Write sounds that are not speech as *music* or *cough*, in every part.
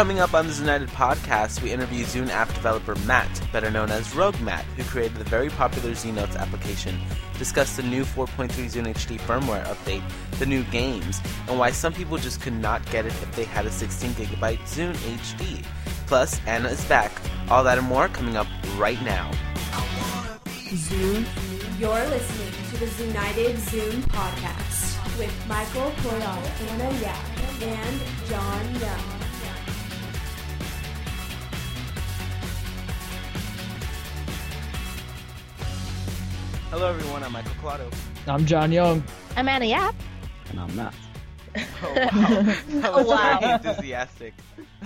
Coming up on the Zunited podcast, we interview Zune app developer Matt, better known as Rogue Matt, who created the very popular ZNotes application, discuss the new 4.3 Zune HD firmware update, the new games, and why some people just could not get it if they had a 16GB Zune HD. Plus, Anna is back. All that and more coming up right now. Zune. You're listening to the Zunited Zune podcast with Michael Koyal, Anna Yap, and John Young. Hello, everyone. I'm Michael Collado. I'm John Young. I'm Anna Yap. And I'm Matt. *laughs* Oh, wow. *laughs* That was Wow. very enthusiastic.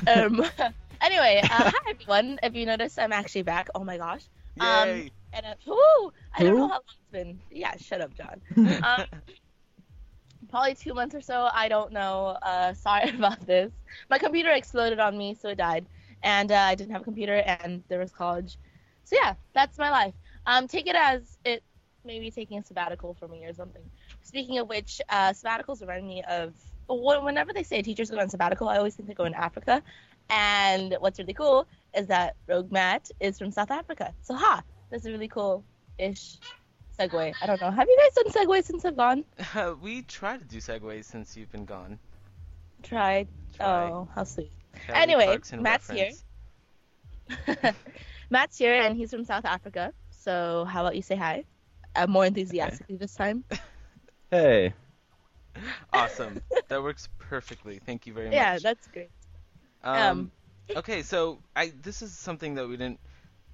Um, *laughs* anyway, uh, hi everyone. If you notice, I'm actually back. Oh my gosh. Um, Yay. and uh, woo, I don't Who? know how long it's been. Yeah, shut up, John. Um, probably two months or so. I don't know. Uh, sorry about this. My computer exploded on me, so it died, and uh, I didn't have a computer, and there was college. So yeah, that's my life. Um, take it as it maybe taking a sabbatical for me or something. Speaking of which, uh, sabbaticals remind me of whenever they say teachers go on sabbatical, I always think they go in Africa. And what's really cool is that Rogue Matt is from South Africa. So ha, that's a really cool ish segue. I don't know. Have you guys done segues since I've gone? *laughs* we tried to do segues since you've been gone. Tried. Tried. Oh, how sweet. Kelly Anyway, Matt's reference. *laughs* Matt's here and he's from South Africa. So how about you say hi? Uh, more enthusiastically this time. *laughs* Hey. Awesome. That works perfectly. Thank you very much. Yeah, that's great. Um, Um, okay, so I this is something that we didn't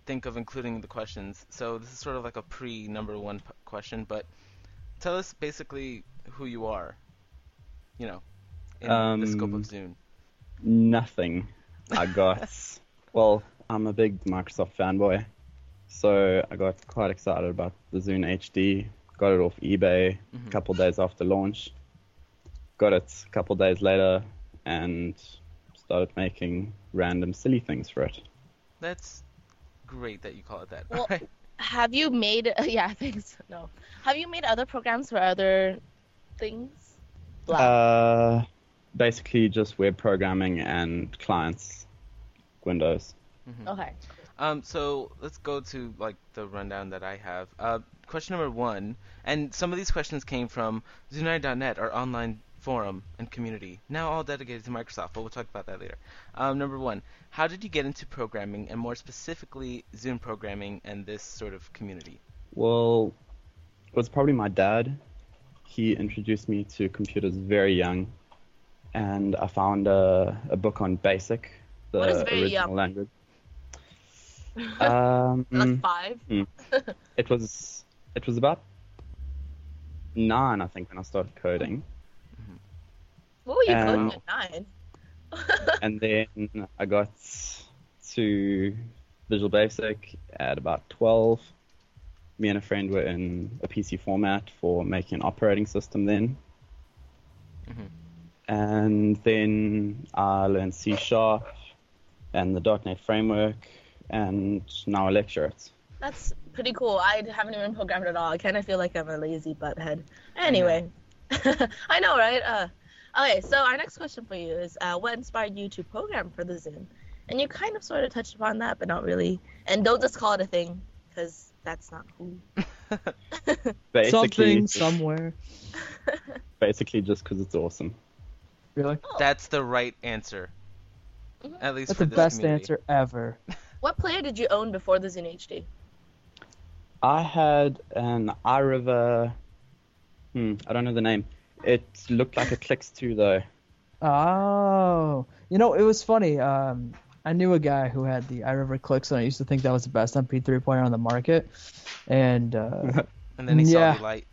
think of including the questions. So this is sort of like a pre number one p- question, but tell us basically who you are. You know, in the scope of Um, Zune. Nothing. I got. *laughs* well, I'm a big Microsoft fanboy. So I got quite excited about the Zune HD. Got it off eBay Mhm. a couple days after launch. Got it a couple days later and started making random silly things for it. That's great that you call it that. Well, *laughs* Have you made? *laughs* Yeah, thanks. No. Have you made other programs for other things? Blah. Uh, basically just web programming and clients, Windows. okay. Um, so let's go to like the rundown that I have. Uh, question number one, and some of these questions came from Zunited.net, our online forum and community, now all dedicated to Microsoft, but we'll talk about that later. Um, number one, how did you get into programming, and more specifically, Zune programming and this sort of community? Well, it was probably my dad. He introduced me to computers very young, and I found a, a book on BASIC, the What is very original young? language. Um, *laughs* five. it was it was about nine, I think, when I started coding, What were you coding Um, at nine? *laughs* and then I got to Visual Basic at about twelve. Me and a friend were in a PC format for making an operating system then. Mhm. And then I learned C Sharp and the .NET framework, and now I lecture it. That's pretty cool. I haven't even programmed at all. I kind of feel like I'm a lazy butthead. Anyway, *laughs* I know, right? Uh, okay, so our next question for you is, uh, what inspired you to program for the Zune? And you kind of sort of touched upon that, but not really. And don't just call it a thing, because that's not cool. *laughs* Basically, Something just- somewhere. *laughs* basically just because it's awesome. Really? That's the right answer. At least That's for the this best community. answer ever. What player did you own before the Zune HD? I had an iRiver. Hmm, I don't know the name. It looked like a Clix 2 though. Oh, you know, it was funny. Um, I knew a guy who had the iRiver Clix, and I used to think that was the best MP3 player on the market. And uh, *laughs* And then he Yeah. saw the light.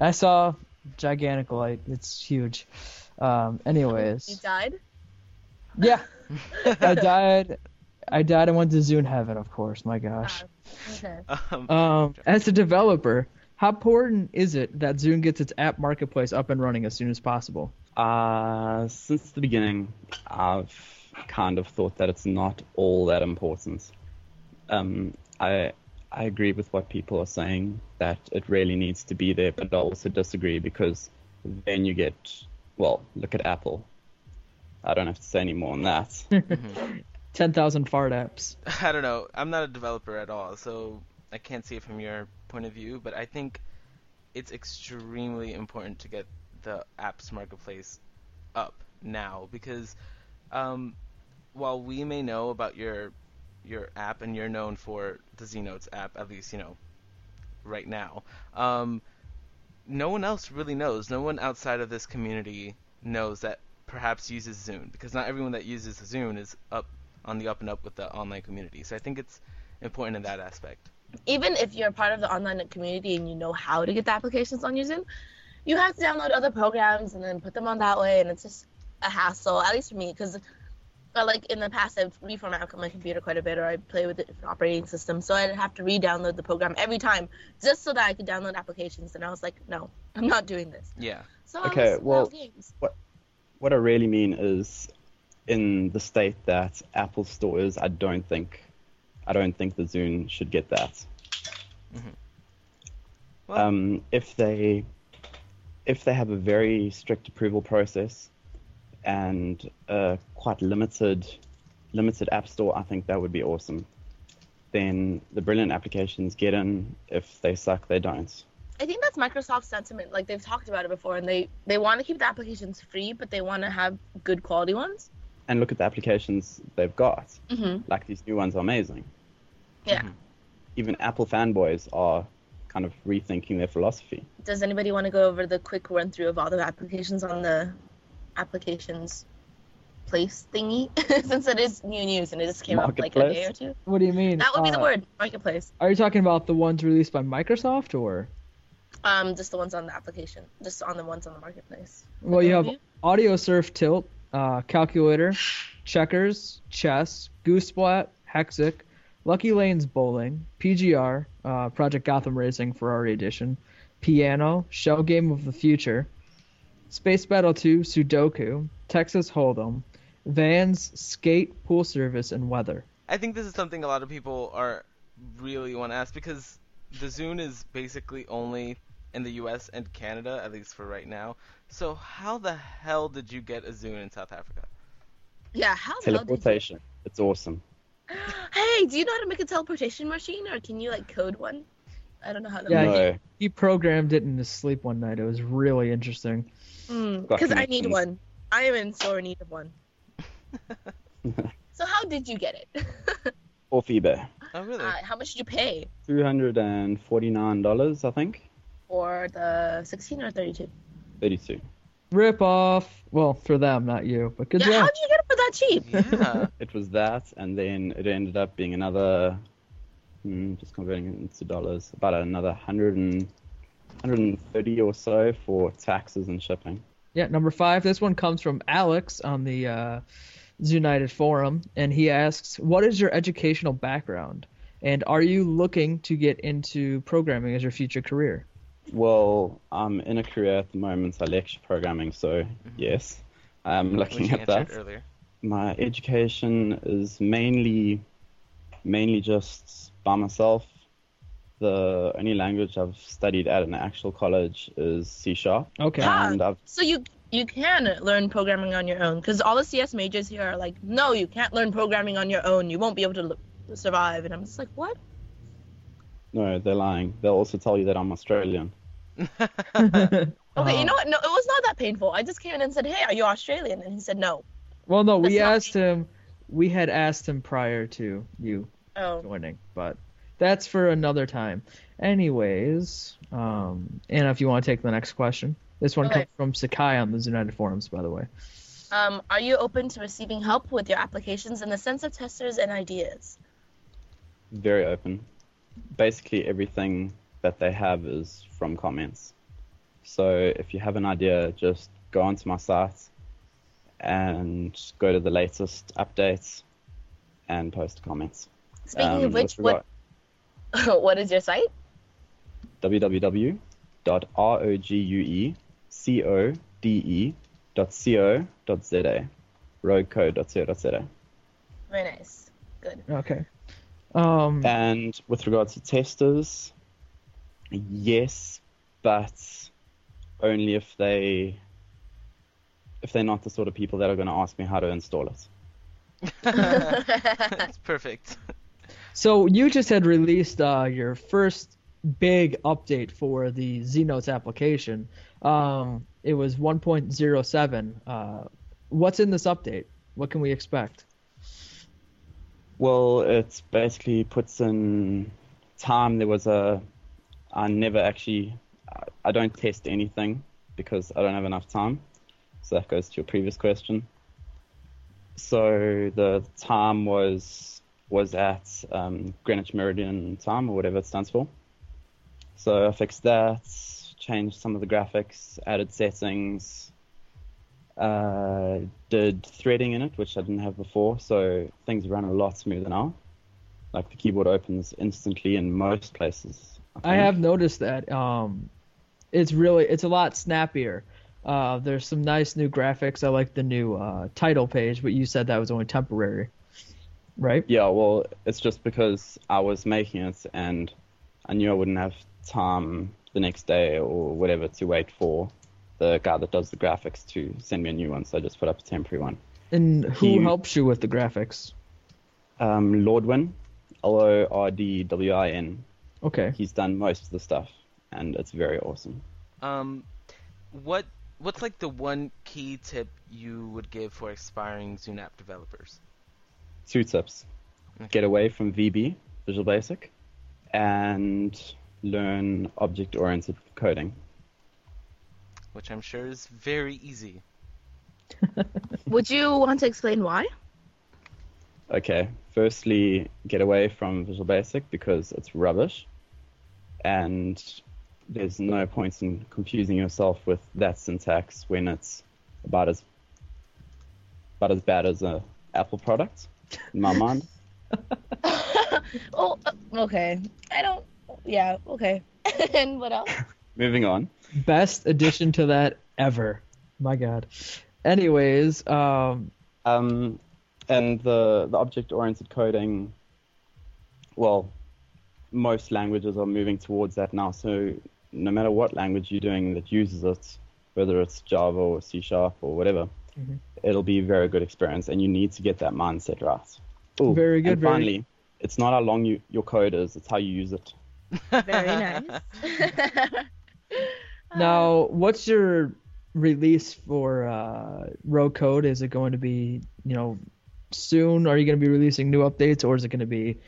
I saw Gigantic Light. It's huge. Um, anyways. You died? yeah, *laughs* I died. I died and went to Zune Heaven, of course. My gosh. Okay. Um, Um, as a developer, how important is it that Zune gets its app marketplace up and running as soon as possible? Uh, since the beginning, I've kind of thought that it's not all that important. Um, I I agree with what people are saying that it really needs to be there, but I also disagree because then you get well, look at Apple. I don't have to say any more on that. *laughs* Ten thousand fart apps. *laughs* I don't know. I'm not a developer at all, so I can't see it from your point of view. But I think it's extremely important to get the apps marketplace up now because um, while we may know about your your app and you're known for the Znotes app, at least you know right now, um, no one else really knows. No one outside of this community knows that perhaps uses Zune because not everyone that uses Zune is up on the up and up with the online community. So I think it's important in that aspect. even if you're part of the online community and you know how to get the applications on your Zune, you have to download other programs and then put them on that way, and it's just a hassle. At least for me, because uh, like in the past, I've reformatted my computer quite a bit, or I play with a different operating system, so I'd have to re-download the program every time just so that I could download applications. And I was like, no, I'm not doing this. Yeah. So I Okay, was well- without games. What I really mean is, in the state that Apple Store is, I don't think, I don't think the Zune should get that. Well, um, if they if they have a very strict approval process and a quite limited limited app store, I think that would be awesome. Then the brilliant applications get in. If they suck, they don't. I think that's Microsoft's sentiment. Like they've talked about it before, and they they want to keep the applications free, but they want to have good quality ones. And look at the applications they've got. Mm-hmm. Like these new ones are amazing. Yeah. Mhm. Even Apple fanboys are kind of rethinking their philosophy. Does anybody want to go over the quick run through of all the applications on the applications place thingy? *laughs* Since it is new news and it just came up like a day or two. What do you mean? That would be the Uh, word, marketplace. Are you talking about the ones released by Microsoft or? Um, just the ones on the application, just on the ones on the marketplace. Well, you have Overview? Audio Surf Tilt, uh, Calculator, Checkers, Chess, Goosesplat, Hexic, Lucky Lanes Bowling, PGR, uh, Project Gotham Racing Ferrari Edition, Piano, Shell Game of the Future, Space Battle 2, Sudoku, Texas Hold'em, Vans, Skate, Pool Service, and Weather. I think this is something a lot of people are really want to ask because the Zune is basically only in the U.S. and Canada, at least for right now. So how the hell did you get a Zune in South Africa? Yeah, how the hell did you... Teleportation. It's awesome. *gasps* Hey, do you know how to make a teleportation machine, or can you like code one? I don't know how to. Yeah, make no. it. He programmed it in his sleep one night. It was really interesting. Mm, I need one. I am in sore need of one. *laughs* so how did you get it? Off eBay. Oh, really? uh, how much did you pay Two hundred and forty nine dollars, I think. For the 16 or 32? Thirty two. Rip off. Well, for them, not you, but good Yeah, how job. did you get it for that cheap? *laughs* yeah. It was that, and then it ended up being another, hmm, just converting it into dollars, about another 100 and, 130 or so for taxes and shipping. Yeah, number five. This one comes from Alex on the uh, Zunited forum, and he asks, "What is your educational background, and are you looking to get into programming as your future career?" Well, I'm in a career at the moment. I lecture programming, so yes, I'm Which looking you at that. earlier. My education is mainly, mainly just by myself. The only language I've studied at an actual college is C sharp, Okay. Ah. and I've So you you can learn programming on your own because all the CS majors here are like, no, you can't learn programming on your own. You won't be able to l- survive. And I'm just like, what? no, they're lying. They'll also tell you that I'm Australian. *laughs* Okay, you know what? No, it was not that painful. I just came in and said, hey, are you Australian? And he said no. Well, no, we That's not asked him. We had asked him prior to you Oh. joining, but that's for another time. Anyways, um, Anna, if you want to take the next question, this one Okay. comes from Sakai on the Zunited forums, by the way. Um, are you open to receiving help with your applications in the sense of testers and ideas? Very open. Basically, everything that they have is from comments. So if you have an idea, just go onto my site and go to the latest updates and post comments. Speaking Um, of which, what *laughs* what is your site? www.roguecode.co.za roguecode.co.za Very nice. Good. Okay. Um, And with regards to testers, yes, but only if they if they're not the sort of people that are going to ask me how to install it. *laughs* That's perfect. So you just had released uh, your first big update for the ZNotes application. Um, it was 1.07. Uh, what's in this update? What can we expect? Well, it basically puts in time. There was a. I never actually. I don't test anything because I don't have enough time. So that goes to your previous question. So the time was was at um, Greenwich Meridian time or whatever it stands for. So I fixed that, changed some of the graphics, added settings, uh, did threading in it, which I didn't have before, so things run a lot smoother now. Like the keyboard opens instantly in most places. I have noticed that. Um, it's really it's a lot snappier. Uh, there's some nice new graphics. I like the new uh, title page, but you said that was only temporary, right? Yeah, well, it's just because I was making it and I knew I wouldn't have time the next day or whatever to wait for the guy that does the graphics to send me a new one, so I just put up a temporary one. And who He- helps you with the graphics? Um, Lordwin, L O R D W I N. Okay. He's done most of the stuff, and it's very awesome. Um, what what's like the one key tip you would give for aspiring Zune app developers? Two tips: Okay. get away from VB, Visual Basic, and learn object-oriented coding. Which I'm sure is very easy. *laughs* *laughs* Would you want to explain why? Okay, firstly, get away from Visual Basic because it's rubbish, and there's no point in confusing yourself with that syntax when it's about as about as bad as a Apple product, in my mind. *laughs* *laughs* Oh, okay. I don't. Yeah, okay. *laughs* and what else? Moving on. Best addition to that ever. My God. Anyways, um, Um, and the the object-oriented coding, well, most languages are moving towards that now. So no matter what language you're doing that uses it, whether it's Java or C Sharp or whatever, Mhm. it'll be a very good experience, and you need to get that mindset right. Ooh, Very good, And very- finally, it's not how long you, your code is; it's how you use it. Very *laughs* nice. *laughs* now what's your release for uh, RogueCode? Is it going to be, you know, soon? Are you going to be releasing new updates, or is it going to be,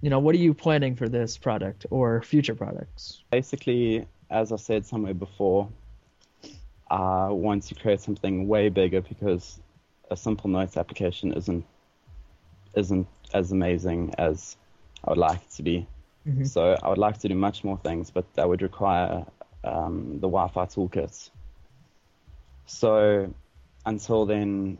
you know, what are you planning for this product or future products? Basically, as I said somewhere before, I want to create something way bigger because a simple notes application isn't isn't as amazing as I would like it to be. Mhm. So I would like to do much more things, but that would require um, the Wi-Fi toolkits. So until then,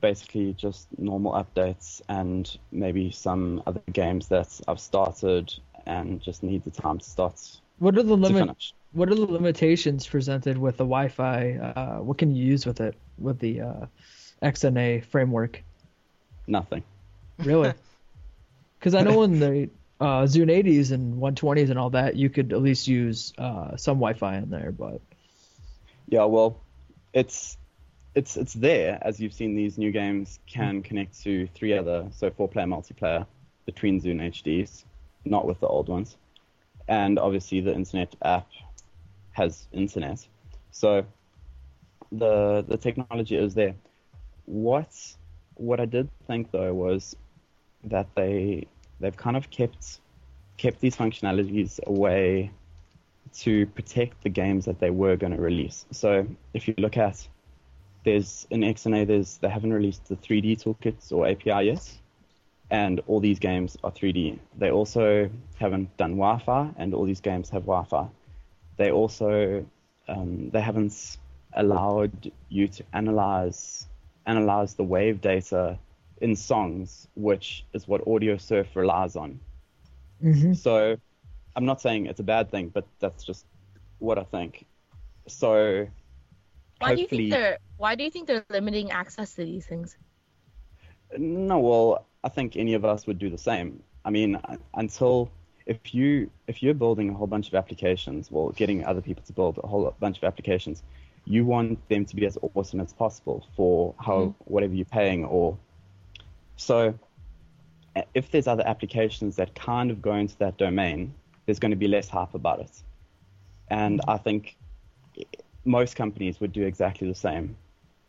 basically just normal updates and maybe some other games that I've started and just need the time to start What are the to limit? What are the limitations presented with the Wi-Fi? Uh, what can you use with it with the uh, XNA framework? Nothing. Really? *laughs* Because I know in the uh, Zune 80s and 120s and all that, you could at least use uh, some Wi-Fi in there, but Yeah, well, it's it's it's there as you've seen. These new games can connect to three other, so four-player multiplayer between Zune HDs, not with the old ones, and obviously the internet app has internet, so the the technology is there. What what I did think though was that they they've kind of kept kept these functionalities away to protect the games that they were going to release. So if you look at there's in XNA there's they haven't released the 3D toolkits or API yet, and all these games are 3D. They also haven't done Wi-Fi, and all these games have Wi-Fi. They also um, they haven't allowed you to analyze analyze the wave data in songs, which is what AudioSurf relies on. hmm So I'm not saying it's a bad thing, but that's just what I think. So Why do you think they're Why do you think they're limiting access to these things? no, well, I think any of us would do the same. I mean, uh, until if you if you're building a whole bunch of applications, well, getting other people to build a whole bunch of applications, you want them to be as awesome as possible for how whatever you're paying or so uh, if there's other applications that kind of go into that domain, there's going to be less hype about it. And I think most companies would do exactly the same,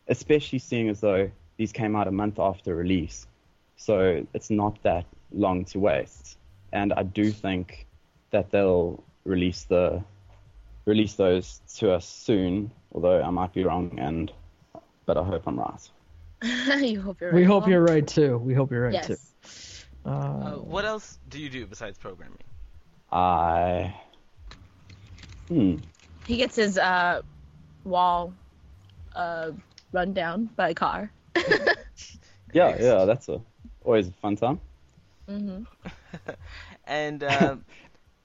especially seeing as though these came out a month after release. So it's not that long to waste. And I do think that they'll release the release those to us soon, although I might be wrong and but I hope I'm right. *laughs* you hope you're right. We hope you're right too. We hope you're right Yes. too. Uh, Uh, what else do you do besides programming? I hmm. He gets his uh, wall uh, run down by a car. *laughs* Yeah, yeah, that's a always a fun time. hmm *laughs* And um,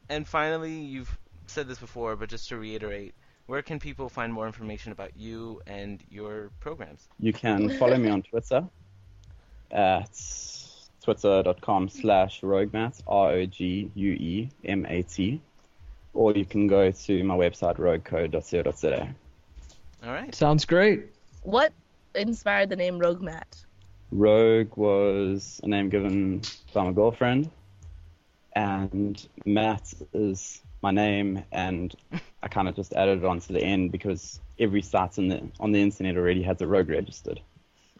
and finally, you've said this before, but just to reiterate, where can people find more information about you and your programs? You can follow me on *laughs* Twitter at twitter.com slash roguemat, R-O-G-U-E-M-A-T, or you can go to my website, roguecode.co.za. All right. sounds great. What inspired the name Rogue Matt? Rogue was a name given by my girlfriend, and Matt is my name, and I kind of just added it on to the end because every site on the on the internet already has a Rogue registered,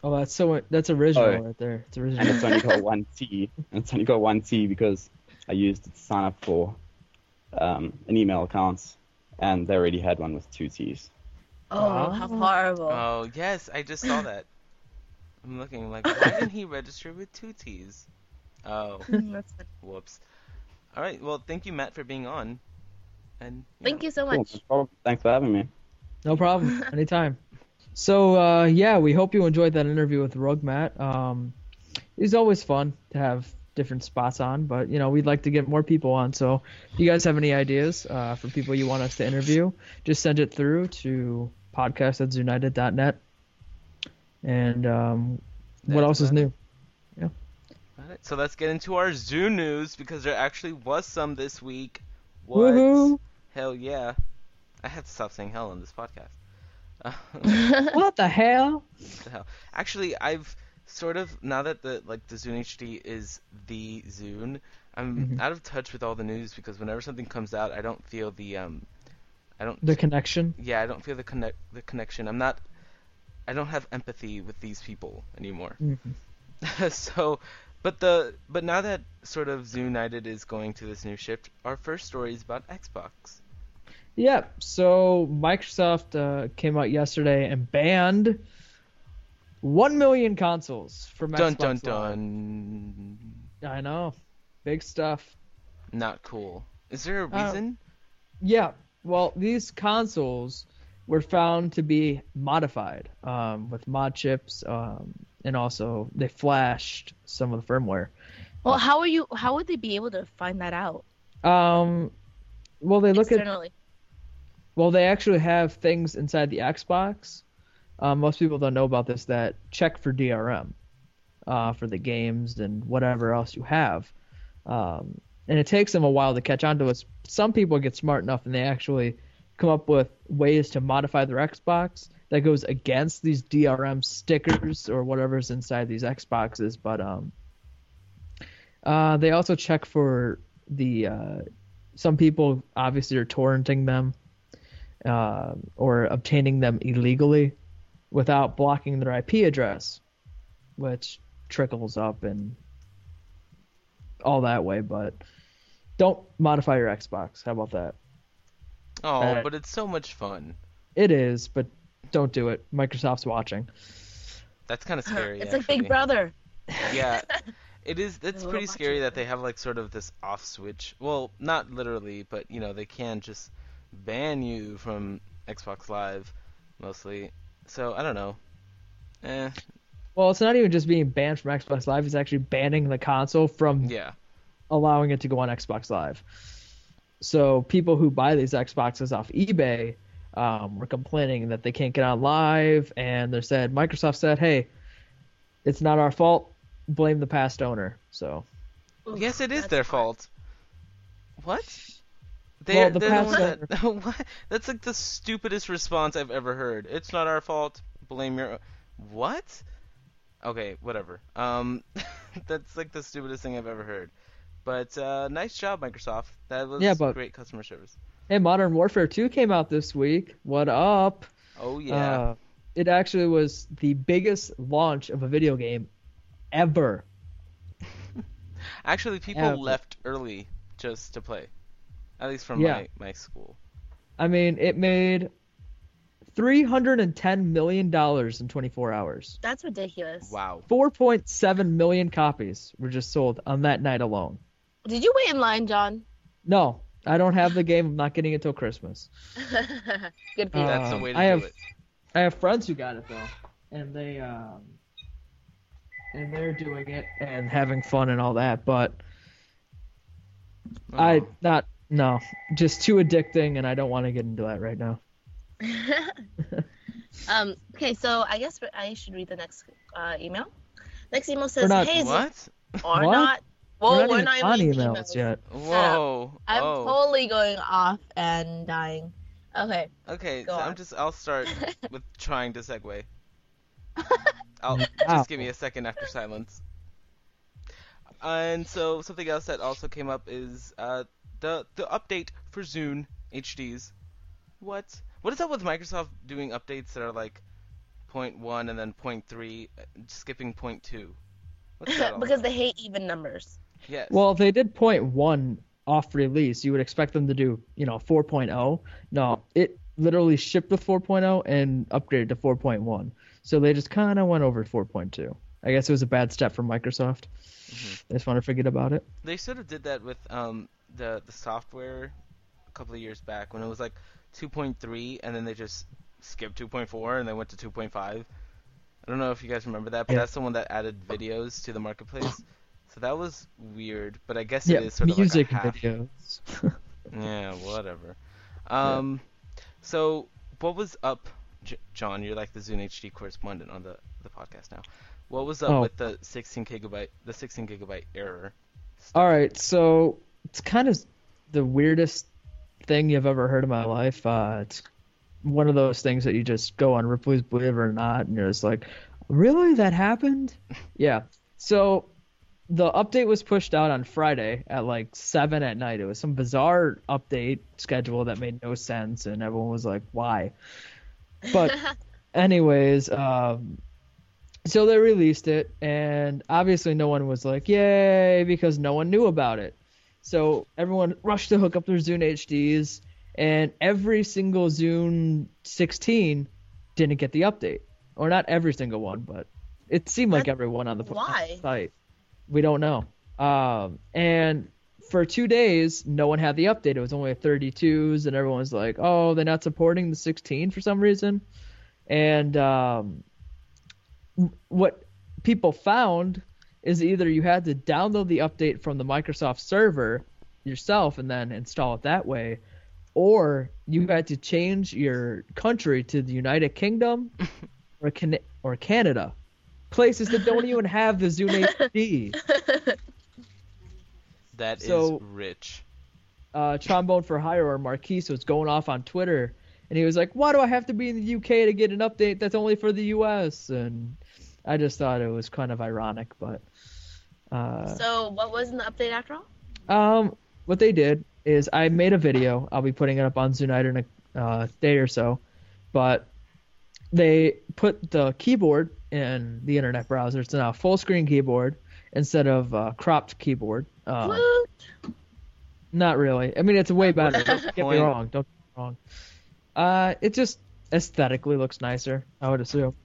Oh, that's so that's original Oh. right there. It's original. and original. it's only got one T, and it's only got one T because I used it to sign up for um, an email account, and they already had one with two T's. Oh, how horrible. Oh yes, I just saw that. I'm looking like, why didn't he register with two T's? Oh, *laughs* That's whoops. All right. Well, thank you, Matt, for being on. And Thank you so much. no problem. Thanks for having me. No problem. *laughs* Anytime. So uh, yeah, we hope you enjoyed that interview with Rogue Matt. Um, it's always fun to have different spots on, but you know we'd like to get more people on. So if you guys have any ideas uh, for people you want us to interview, just send it through to podcast at zunited.net. And um, what else is new? All right, so let's get into our Zune news because there actually was some this week. What? Woohoo! Hell yeah! I had to stop saying hell on this podcast. *laughs* *laughs* What the hell? what the hell? Actually, I've sort of now that the like the Zune HD is the Zune, I'm Mhm. out of touch with all the news because whenever something comes out, I don't feel the um, I don't The connection. yeah, I don't feel the connect the connection. I'm not, I don't have empathy with these people anymore. Mhm. *laughs* so, but the but now that sort of Zunited is going to this new shift, our first story is about Xbox. Yep. So Microsoft uh, came out yesterday and banned one million consoles from Dun Xbox dun Live. dun. I know, big stuff. Not cool. Is there a Uh, reason? Yeah. Well, these consoles were found to be modified um, with mod chips, um, and also they flashed some of the firmware. well, how are you? How would they be able to find that out Um, well, they look at externally? Well, they actually have things inside the Xbox. Um, most people don't know about this that check for DRM uh, for the games and whatever else you have. Um, and it takes them a while to catch on to us. Some people get smart enough and they actually come up with ways to modify their Xbox that goes against these DRM stickers or whatever's inside these Xboxes. But um, uh, they also check for the. Uh, some people obviously are torrenting them uh, or obtaining them illegally without blocking their IP address, which trickles up and all that way. But don't modify your Xbox. How about that? Oh, uh, but it's so much fun. It is, but don't do it. Microsoft's watching. That's kind of *laughs* scary. it's like. Big Brother. Yeah, *laughs* it is. It's There's pretty scary macho that they have like sort of this off switch. Well, not literally, but you know they can just ban you from Xbox Live, mostly. So I don't know. Eh, Well, it's not even just being banned from Xbox Live; it's actually banning the console from yeah. Allowing it to go on Xbox Live. So people who buy these Xboxes off eBay um, were complaining that they can't get on live, and they said Microsoft said, "Hey, it's not our fault. Blame the past owner." So Oof, Yes, it is their hard. fault. What? They, Well, the they're past one that, *laughs* what? That's like the stupidest response I've ever heard. It's not our fault. Blame your. What? Okay, whatever. Um, *laughs* that's like the stupidest thing I've ever heard. But uh, nice job, Microsoft. That was Yeah, but- great customer service. Hey, Modern Warfare 2 came out this week. What up? Oh yeah. Uh, it actually was the biggest launch of a video game ever. *laughs* Actually, people yeah. left early just to play. At least from Yeah. my, my school. I mean, it made $310 million in 24 hours. That's ridiculous. Wow. 4.7 million copies were just sold on that night alone. Did you wait in line, John? No, I don't have the game. I'm not getting it till Christmas. *laughs* Good for you. That's the Uh, way to I do have- it. I have friends who got it though, and they um, and they're doing it and having fun and all that. But I Oh. not no, just too addicting, and I don't want to get into that right now. *laughs* um. Okay, so I guess I should read the next uh, email. Next email says, not- "Hey, Zoom- What? or What? not." Well, we're we're not not even even on reading emails yet. Whoa. I'm oh. totally going off and dying. Okay. Okay, Go so I'm just I'll start *laughs* with trying to segue. *laughs* I'll Wow. just give me a second after silence. And so something else that also came up is uh, the the update for Zune HDs. What? What is up with Microsoft doing updates that are like point one and then point three, uh, skipping point two? What's that *laughs* all because about? they hate even numbers. Yes. Well, if they did point one off release, you would expect them to do you know 4.0. No, it literally shipped with 4.0 and upgraded to 4.1. So they just kind of went over 4.2. I guess it was a bad step for Microsoft. Mhm. They just want to forget about it. They sort of did that with um the the software a couple of years back when it was like 2.3 and then they just skipped 2.4 and they went to 2.5. I don't know if you guys remember that, but Yeah. that's the one that added videos to the marketplace. So that was weird, but I guess yeah, it is sort music of like videos. *laughs* Yeah, whatever. Um, so what was up, J- John? You're like the Zune HD correspondent on the the podcast now. What was up Oh. with the 16 gigabyte the 16 gigabyte error? All right, so it's kind of the weirdest thing you've ever heard in my life. Uh, it's one of those things that you just go on Ripley's Believe It or Not, and you're just like, really, that happened? *laughs* yeah. So the update was pushed out on Friday at like seven at night. It was some bizarre update schedule that made no sense, and everyone was like, why? But *laughs* anyways, um, so they released it, and obviously no one was like, "Yay!" because no one knew about it. So everyone rushed to hook up their Zune HDs, and every single Zune 16 didn't get the update, or not every single one, but it seemed like That's- everyone on the why? site. We don't know. Um, and for two days, no one had the update. It was only a 32s, and everyone was like, "Oh, they're not supporting the 16 for some reason." And um, what people found is either you had to download the update from the Microsoft server yourself and then install it that way, or you had to change your country to the United Kingdom *laughs* or Can- or Canada, places that don't even have the Zune HD. *laughs* That is So- rich. uh, Trombone for Hire or Marquise was going off on Twitter, and he was like, "Why do I have to be in the UK to get an update that's only for the US?" And I just thought it was kind of ironic, but uh, so what was in the update after all? um, what they did is I made a video. I'll be putting it up on Zunited in a uh, day or so, but they put the keyboard in the internet browser. It's now a full screen keyboard instead of uh, cropped keyboard. Um, Not really. I mean, it's way better. Don't get me wrong. Don't get me wrong. Uh, it just aesthetically looks nicer. I would assume.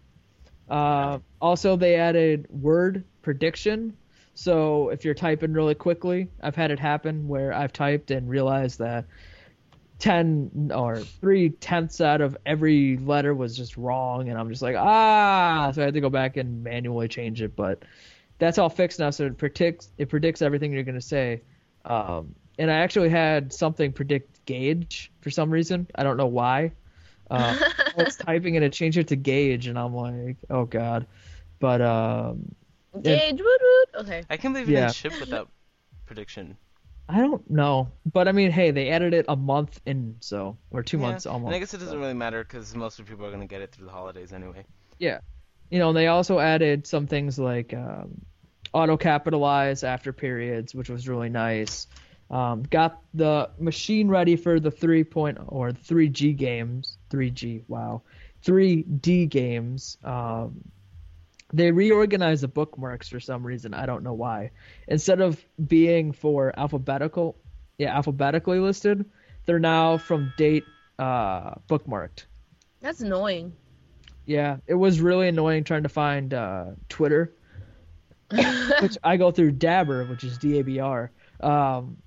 Uh, also, they added word prediction. So if you're typing really quickly, I've had it happen where I've typed and realized that ten or three tenths out of every letter was just wrong, and I'm just like ah. So I had to go back and manually change it, but that's all fixed now. So it predicts it predicts everything you're gonna say. Um, and I actually had something predict gauge for some reason. I don't know why. Uh, *laughs* I was typing and it changed it to gauge, and I'm like, oh god. But um, Gauge, woot woot. Okay. I can't believe it Yeah. didn't ship without prediction. I don't know, but I mean, hey, they added it a month in, so or two Yeah, months almost. And I guess it doesn't so. really matter because most of people are going to get it through the holidays anyway. Yeah, you know, they also added some things like um, auto capitalize after periods, which was really nice. Um, got the machine ready for the 3.0 Point, or 3G games. 3G, wow, 3D games. Um, they reorganized the bookmarks for some reason. I don't know why. Instead of being for alphabetical, yeah, alphabetically listed, they're now from date uh, bookmarked. That's annoying. Yeah, it was really annoying trying to find uh, Twitter, *laughs* which I go through Dabr, which is D-A-B-R, um,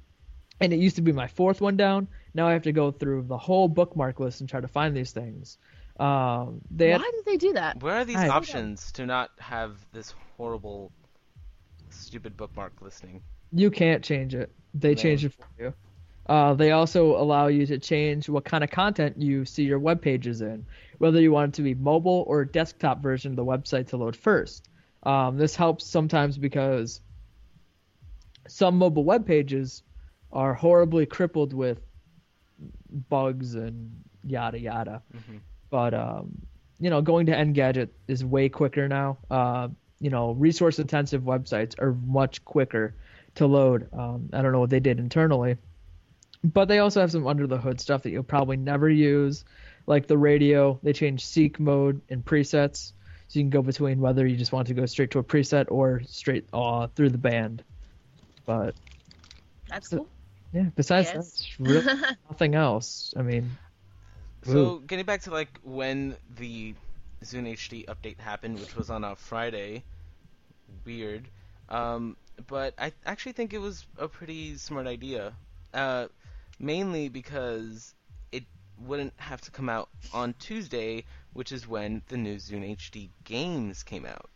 and it used to be my fourth one down. Now I have to go through the whole bookmark list and try to find these things. Um, they had, Why did they do that? Where are these I- options to not have this horrible, stupid bookmark listing? you can't change it. They Man. changed it for you. Uh, they also allow you to change what kind of content you see your web pages in, whether you want it to be mobile or desktop version of the website to load first. Um, this helps sometimes because some mobile web pages are horribly crippled with bugs and yada yada. Mhm. But um, you know, going to Engadget is way quicker now. Uh, you know, resource intensive websites are much quicker to load. Um, I don't know what they did internally, but they also have some under the hood stuff that you'll probably never use, like the radio. They changed seek mode and presets, so you can go between whether you just want to go straight to a preset or straight uh, through the band. But That's cool. yeah, besides Yes. that, really *laughs* nothing else. I mean, So getting back to like when the Zune HD update happened, which was on a Friday, weird. Um, but I actually think it was a pretty smart idea. Uh, mainly because it wouldn't have to come out on Tuesday, which is when the new Zune HD games came out.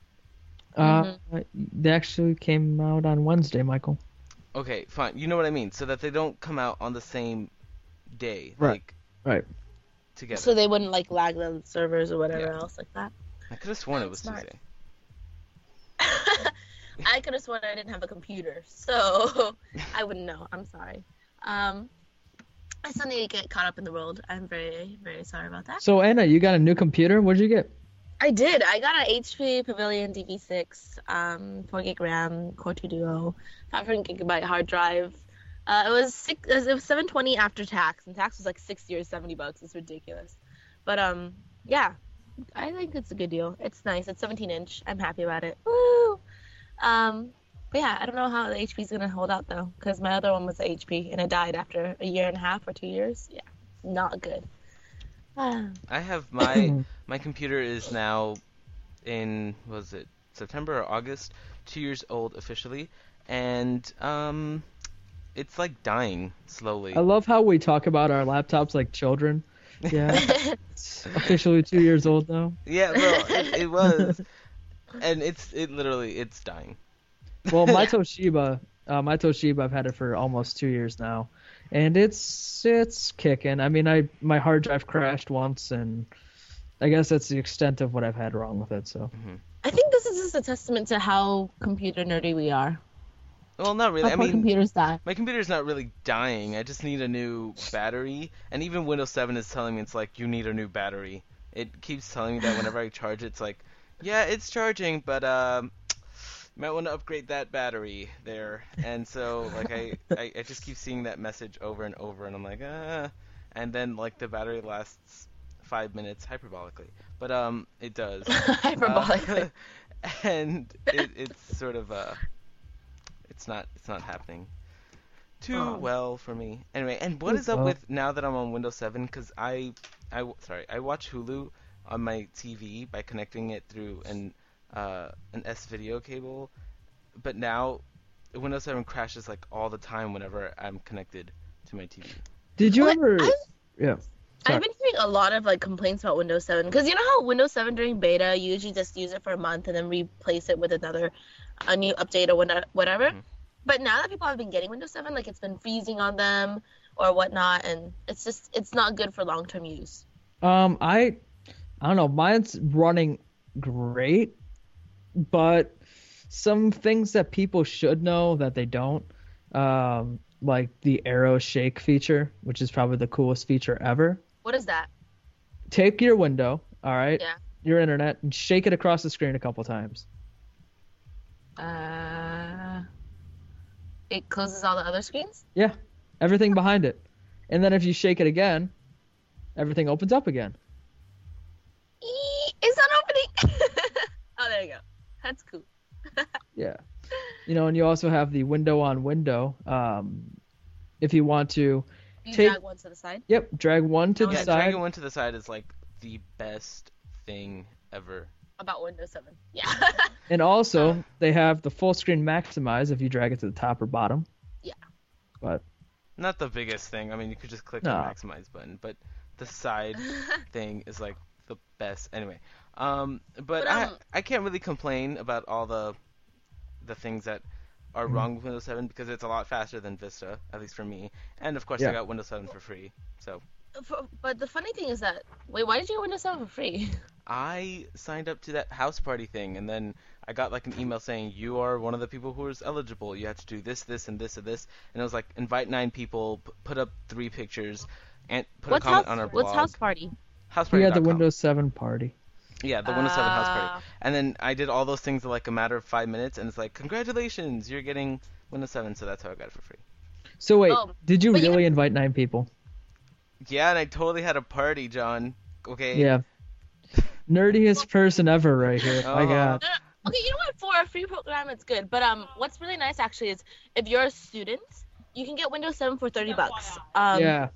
uh, they actually came out on Wednesday, Michael. Okay, fine. You know what I mean. So that they don't come out on the same day, Right. like Right. Together. So they wouldn't like lag the servers or whatever Yeah. else like that. I could have sworn it was Smart. Tuesday. *laughs* I could have sworn I didn't have a computer, so *laughs* I wouldn't know. I'm sorry. Um, I still need to get caught up in the world. I'm very, very sorry about that. So Anna, you got a new computer? What did you get? I did. I got an HP Pavilion DV6, um, 4 gig RAM, Core 2 Duo, 500 gigabyte hard drive. Uh, it was six, it was was 720 after tax, and tax was like 60 or 70 bucks. It's ridiculous. But um, yeah, I think it's a good deal. It's nice. It's 17 inch. I'm happy about it. Woo! Um, but yeah, I don't know how the HP is gonna hold out though, because my other one was the HP and it died after a year and a half or two years. Yeah, not good. Ah. I have my *coughs* my computer is now in was it September or August, two years old officially, and um, it's like dying slowly. I love how we talk about our laptops like children. Yeah, *laughs* it's officially two years old now. Yeah, well, it, it was, and it's it literally it's dying. Well, my *laughs* Toshiba, uh, my Toshiba, I've had it for almost two years now, and it's it's kicking. I mean, I my hard drive crashed once, and I guess that's the extent of what I've had wrong with it. So I think this is just a testament to how computer nerdy we are. Well, not really. How I mean, computers die. my computer's not really dying. I just need a new battery, and even Windows 7 is telling me it's like you need a new battery. It keeps telling me that whenever I charge it, it's like, yeah, it's charging, but um, you might want to upgrade that battery there. And so like I, I I just keep seeing that message over and over, and I'm like, ah. And then like the battery lasts five minutes hyperbolically, but um, it does. *laughs* Hyperbolically. Uh, *laughs* and it, it's sort of uh, it's not it's not happening too Oh. well for me. Anyway, and what is up Well. with now that I'm on Windows 7? Because I I w- sorry I watch Hulu on my TV by connecting it through an uh, an S video cable, but now Windows 7 crashes like all the time whenever I'm connected to my TV. did you Well, ever? I- Yeah. I've been hearing a lot of like complaints about Windows 7 because you know how Windows 7 during beta you usually just use it for a month and then replace it with another a new update or what- whatever. Mhm. But now that people have been getting Windows 7, like it's been freezing on them or whatnot, and it's just it's not good for long term use. Um, I, I don't know. Mine's running great, but some things that people should know that they don't. Um, like the Aero Shake feature, which is probably the coolest feature ever. What is that? Take your window, all right, Yeah. your internet, and shake it across the screen a couple times. Uh, it closes all the other screens. Yeah, everything behind it. And then if you shake it again, everything opens up again. Eee, It's not opening. *laughs* oh, there you go. That's cool. *laughs* Yeah. You know, and you also have the window on window. Um, if you want to, Take- drag one to the side. yep, drag one to Oh, the Yeah, side. dragging one to the side is like the best thing ever. About Windows 7. Yeah. *laughs* And also, they have the full screen maximize if you drag it to the top or bottom. Yeah. But Not the biggest thing. I mean, you could just click No. the maximize button, but the side *laughs* thing is like the best. Anyway, um, but, But, I um, I can't really complain about all the the things that Mm-hmm. are wrong with Windows 7 because it's a lot faster than Vista, at least for me. And of course, Yeah. I got Windows 7 for free. So For- but the funny thing is that wait, why did you get Windows 7 for free? *laughs* I signed up to that house party thing, and then I got like an email saying you are one of the people who is eligible. You have to do this, this, and this, and this. And it was like invite nine people, p- put up three pictures, and put what's a comment house? on our blog. What's house party? House we had the Windows 7 party. Yeah, the Windows 7 house Ah. party. And then I did all those things in like a matter of five minutes, and it's like congratulations, you're getting Windows 7. So that's how I got it for free. So wait, Oh, did you but you really invite nine people? Yeah, and I totally had a party, John. Okay. Yeah. Nerdiest person ever right here. My Uh-huh. God. No, no, Okay, you know what? For a free program, it's good. But um, what's really nice actually is if you're a student, you can get Windows 7 for 30 bucks. Um, yeah.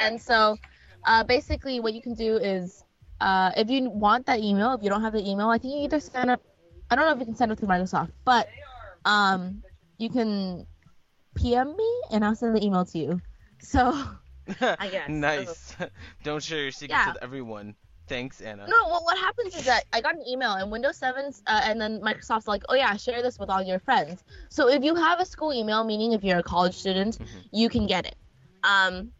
And so, uh, basically, what you can do is, uh, if you want that email, if you don't have the email, I think you either sign up. I don't know if you can send it through Microsoft, but um, you can PM me and I'll send the email to you. So *laughs* I guess. nice. *laughs* Don't share your secrets Yeah. with everyone. Thanks, Anna. no, well, what happens is that I got an email and Windows 7's, uh, and then Microsoft's like, oh yeah, share this with all your friends. So if you have a school email, meaning if you're a college student, Mhm. you can get it. Um,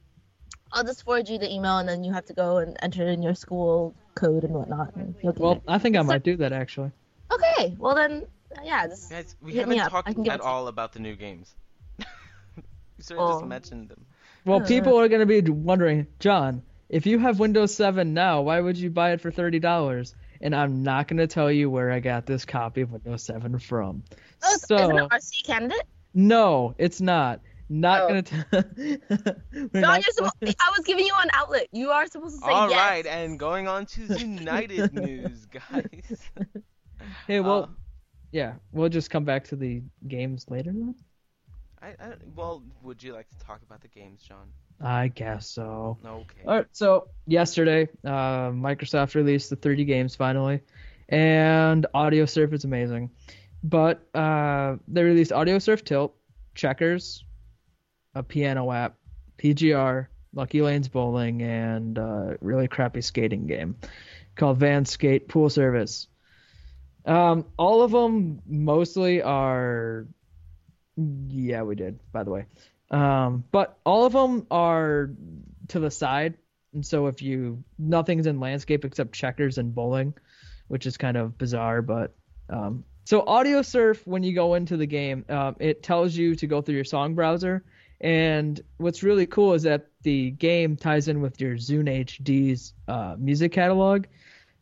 I'll just forward you the email, and then you have to go and enter in your school code and whatnot, and you'll get Well, it. I think I So- might do that actually. Okay, well then, yeah, just Guys, we Hit me haven't up. talked I can give at it to you. all about the new games. *laughs* we sort of Oh. just mentioned them. Well, Uh. people are going to be wondering, John, if you have Windows 7 now, why would you buy it for $30? And I'm not going to tell you where I got this copy of Windows 7 from. oh, is it an RC candidate? no, it's not. Not Oh. going to tell. *laughs* John, you're supposed. I was giving you an outlet. You are supposed to say All yes. right, and going on to *laughs* Zunited news, guys. *laughs* Hey, well, Uh, yeah, we'll just come back to the games later then. I, I, well, would you like to talk about the games, John? I guess so. Okay. All right, so yesterday, uh, Microsoft released the 3D games finally, and Audiosurf is amazing. But uh, they released Audiosurf Tilt, Checkers, a piano app, PGR, Lucky Lanes Bowling, and a really crappy skating game called Van Skate Pool Service. Um, all of them mostly are. Yeah, we did, by the way. Um, but all of them are to the side, and so if you nothing's in landscape except checkers and bowling, which is kind of bizarre, but um, so Audiosurf when you go into the game, um, it tells you to go through your song browser, and what's really cool is that the game ties in with your Zune HD's uh, music catalog.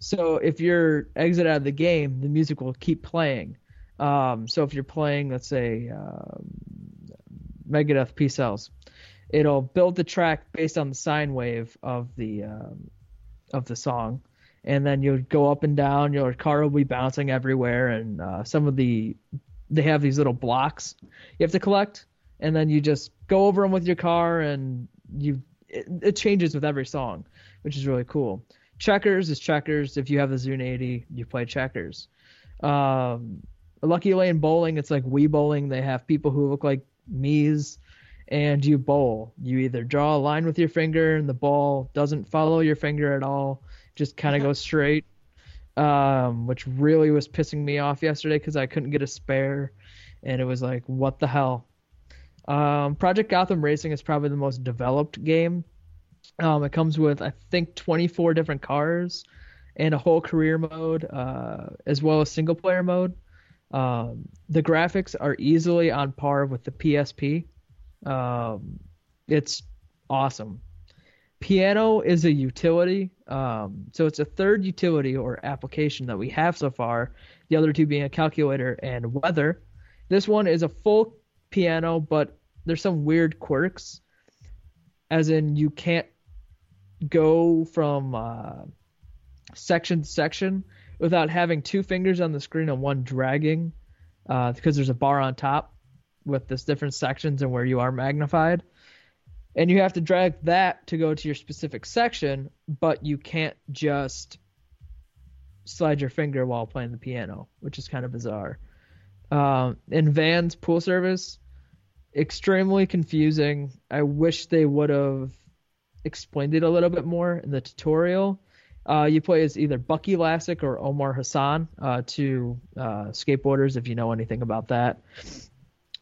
So if you're exit out of the game, the music will keep playing. Um, so if you're playing, let's say, um, Megadeth Peace Sells, it'll build the track based on the sine wave of the um, of the song, and then you'll go up and down. Your car will be bouncing everywhere, and uh, some of the they have these little blocks you have to collect, and then you just go over them with your car, and you it, it changes with every song, which is really cool. Checkers is checkers. If you have the Zune 80, you play checkers. Um, Lucky Lane Bowling, it's like Wii Bowling. They have people who look like me's, and you bowl. You either draw a line with your finger, and the ball doesn't follow your finger at all, just kind of *laughs* goes straight. Um, which really was pissing me off yesterday because I couldn't get a spare, and it was like, what the hell? Um, Project Gotham Racing is probably the most developed game. Um, it comes with I think 24 different cars and a whole career mode, uh, as well as single player mode. Um, the graphics are easily on par with the PSP. Um, it's awesome. Piano is a utility, um, so it's a third utility or application that we have so far. The other two being a calculator and weather. This one is a full piano, but there's some weird quirks, as in you can't go from uh, section to section without having two fingers on the screen and one dragging, uh, because there's a bar on top with this different sections and where you are magnified and you have to drag that to go to your specific section, but you can't just slide your finger while playing the piano, which is kind of bizarre. Um, in Van's pool service, extremely confusing. I wish they would have explained it a little bit more in the tutorial. Uh, you play as either Bucky Lasek or Omar Hassan, uh, two uh, skateboarders, if you know anything about that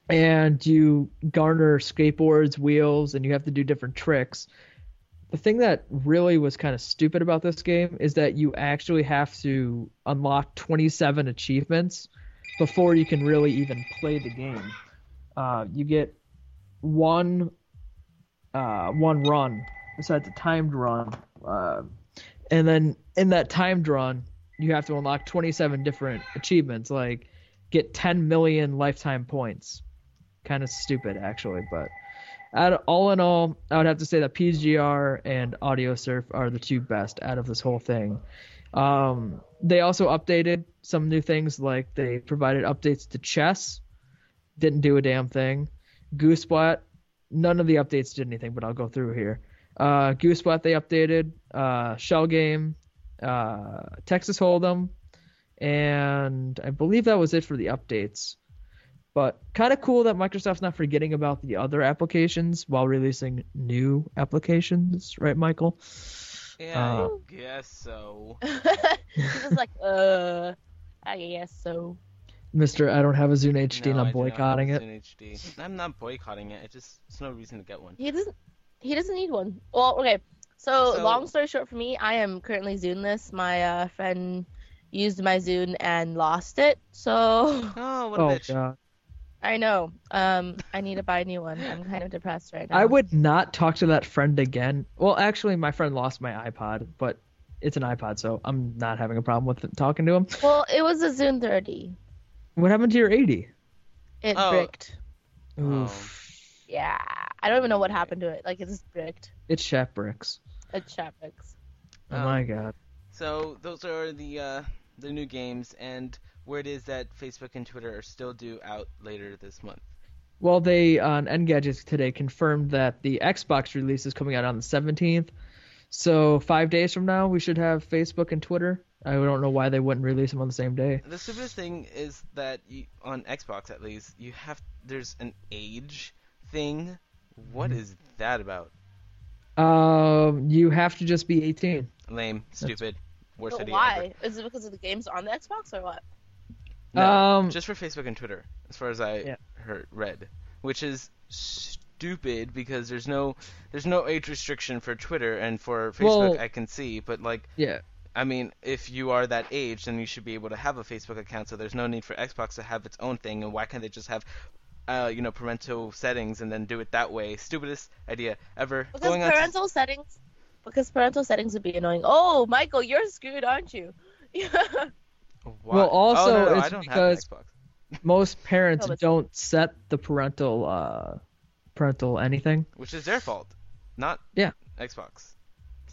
and you garner skateboards, wheels, and you have to do different tricks. The thing that really was kind of stupid about this game is that you actually have to unlock 27 achievements before you can really even play the game. Uh, you get one uh, one run besides a timed run, uh, and then in that timed run, you have to unlock 27 different achievements, like get 10 million lifetime points kind of stupid actually, but out all in all, I would have to say that PGR and Audiosurf are the two best out of this whole thing. Um, they also updated some new things, like they provided updates to chess. Didn't do a damn thing. Goosebot, none of the updates did anything, but I'll go through here. Uh, Gooseblatt they updated. Uh, Shell Game, uh, Texas Hold'em, and I believe that was it for the updates. But kind of cool that Microsoft's not forgetting about the other applications while releasing new applications, right, Michael? Yeah, Uh, I guess so. *laughs* he was like, uh, I guess so. Mister, I don't have a Zune HD and No, I I'm do not boycotting it. Zune HD. I'm not boycotting it. It just there's no reason to get one. He doesn't. He doesn't need one. Well, okay. So, So- long story short, for me, I am currently Zuneless. My uh, friend used my Zune and lost it. So Oh, what a Oh bitch. god. I know. Um, I need to buy a new one. I'm kind of depressed right now. I would not talk to that friend again. Well, actually, my friend lost my iPod, but it's an iPod, so I'm not having a problem with talking to him. Well, it was a Zune 30. What happened to your 80? It Oh. bricked. Oh. Oof. Yeah. I don't even know what happened to it. Like it just bricked. It's Chef Bricks. It shot bricks. Oh Um, my god. So those are the uh, the new games, and word it is that Facebook and Twitter are still due out later this month. Well, they on Engadget today confirmed that the Xbox release is coming out on the 17th. So five days from now, we should have Facebook and Twitter. I don't know why they wouldn't release them on the same day. The stupidest thing is that you, on Xbox at least, you have there's an age thing. What Mm-hmm. is that about? Um, you have to just be 18. Lame, stupid, worst But idea why? Is it because of the games on the Xbox or what? Ever. No, Um, just for Facebook and Twitter, as far as I Yeah. heard read, which is stupid because there's no there's no age restriction for Twitter and for Facebook. Well- I can see, but like Yeah. I mean, if you are that age, then you should be able to have a Facebook account. So there's no need for Xbox to have its own thing. And why can't they just have, uh, you know, parental settings and then do it that way? Stupidest idea ever. Because Going on. to- parental settings. Because parental settings would be annoying. Oh, Michael, you're screwed, aren't you? *laughs* *laughs* Why? Well, also, oh, no, no, it's because- have an Xbox, Most parents Oh, don't set the parental uh parental anything. which is their fault, not Yeah. Xbox.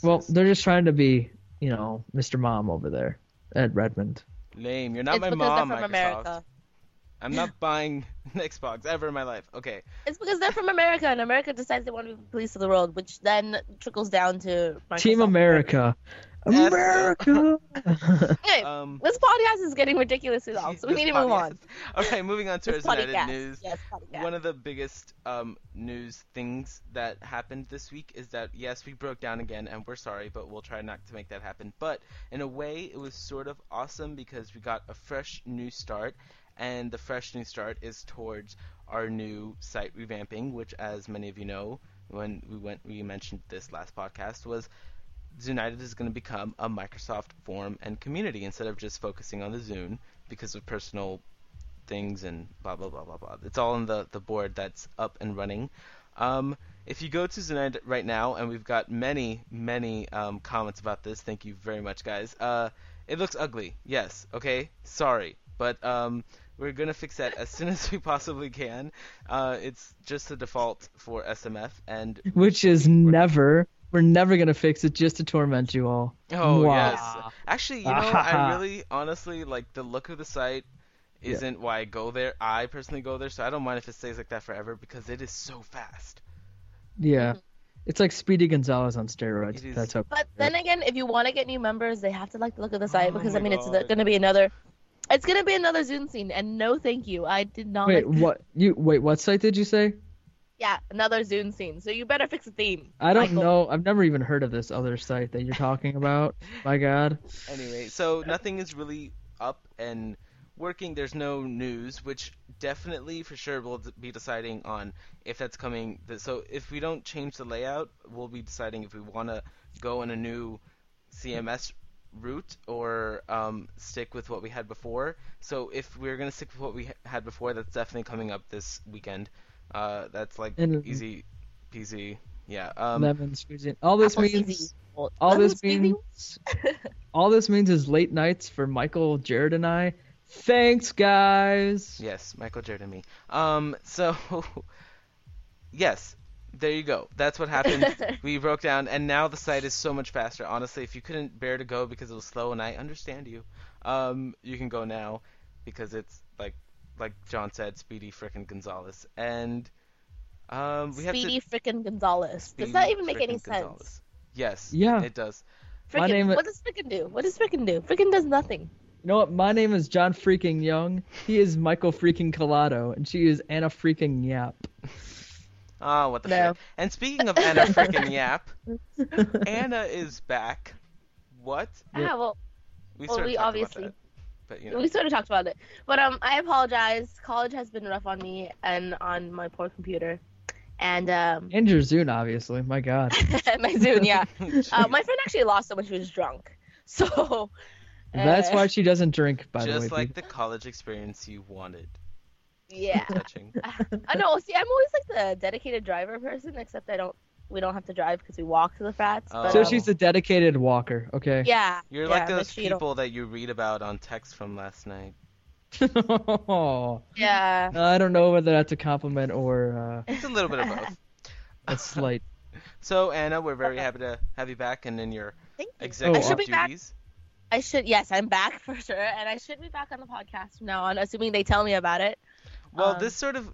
Well, It's they're just trying to be, you know, Mr. Mom over there at Redmond. lame. You're not it's my because mom, they're from Microsoft. America. I'm not *laughs* buying an Xbox ever in my life. Okay. It's because they're from America, and America decides they want to be the police of the world, which then trickles down to Microsoft. Team America. Yes. America. *laughs* Okay, Um. this podcast is getting ridiculously long, so we need to move on. podcast- Okay, moving on to our Zunited podcast. news. Yes, podcast. One of the biggest um, news things that happened this week is that yes, we broke down again, and we're sorry, but we'll try not to make that happen. But in a way, it was sort of awesome because we got a fresh new start, and the fresh new start is towards our new site revamping, which, as many of you know, when we went, we mentioned this last podcast was. Zunited is going to become a Microsoft forum and community instead of just focusing on the Zune because of personal things and blah blah blah blah blah. It's all in the the board that's up and running. Um, if you go to Zunited right now, and we've got many many um, comments about this. Thank you very much, guys. Uh, it looks ugly. Yes. Okay. Sorry, but um, we're gonna fix that as soon *laughs* as we possibly can. Uh, it's just the default for SMF, and Which is never. We're never gonna fix it just to torment you all. Oh Mwah. yes. Actually, you know, I *laughs* really honestly like the look of the site isn't why I go there. I personally go there, so I don't mind if it stays like that forever because it is so fast. Yeah. It's like Speedy Gonzalez on steroids. It is- That's how. But then again, if you want to get new members, they have to like the look of the oh site Oh because I my mean it's going to be another. It's gonna be another Zune scene, and no, thank you. I did not. Wait, like what? You wait. What site did you say? Yeah, another Zune scene. So you better fix the theme. I don't Michael. know. I've never even heard of this other site that you're talking about. *laughs* My God. Anyway, so nothing is really up and working. There's no news, which definitely for sure we'll be deciding on if that's coming. So if we don't change the layout, we'll be deciding if we want to go in a new CMS route or um, stick with what we had before. So if we're gonna stick with what we had before, that's definitely coming up this weekend. Uh, that's like And- easy peasy. Yeah. Um, Lemon squeezing. All this means. Well, All this means. *laughs* All this means is late nights for Michael, Jared, and I. Thanks, guys. Yes, Michael Jared, and me. Um, so *laughs* yes, there you go. That's what happened. *laughs* we broke down, and now the site is so much faster. Honestly, if you couldn't bear to go because it was slow, and I understand you, um, you can go now because it's like like John said, Speedy frickin' Gonzalez, and um, we Speedy have to. frickin' Gonzalez. Speedy Does that even make any frickin' sense? Yes. Yeah. It does. My Frickin', name is- what does frickin' do? What does frickin' do? Frickin' does nothing. You know what? My name is John freaking Young. He is Michael freaking Collado, and she is Anna freaking Yap. Ah, what the No. frick. And speaking of Anna Freaking Yap, Anna is back. What? Ah, well, We Well, sort of we obviously- about that, but you know. we sort of talked about it. But um, I apologize. College has been rough on me and on my poor computer. And um, And your Zune, obviously. My God. *laughs* my Zune, yeah. *laughs* Uh, my friend actually lost it when she was drunk. *laughs* So. That's uh, why she doesn't drink, by the way. Just like people. the college experience you wanted. Yeah. Touching. I know. See, I'm always like the dedicated driver person, except I don't. We don't have to drive because we walk to the frats. Oh. But, So um, she's a dedicated walker, okay? Yeah. You're yeah, like those sure don't- people that you read about on text from last night. oh. *laughs* Yeah. I don't know whether that's a compliment or It's a little bit of both. uh, *laughs* a slight. So Anna, we're very happy to have you back and in your Thank you. executive I should back. duties. I should. Yes, I'm back *laughs* for sure, and I should be back on the podcast from now on, assuming they tell me about it. Well, Um, this sort of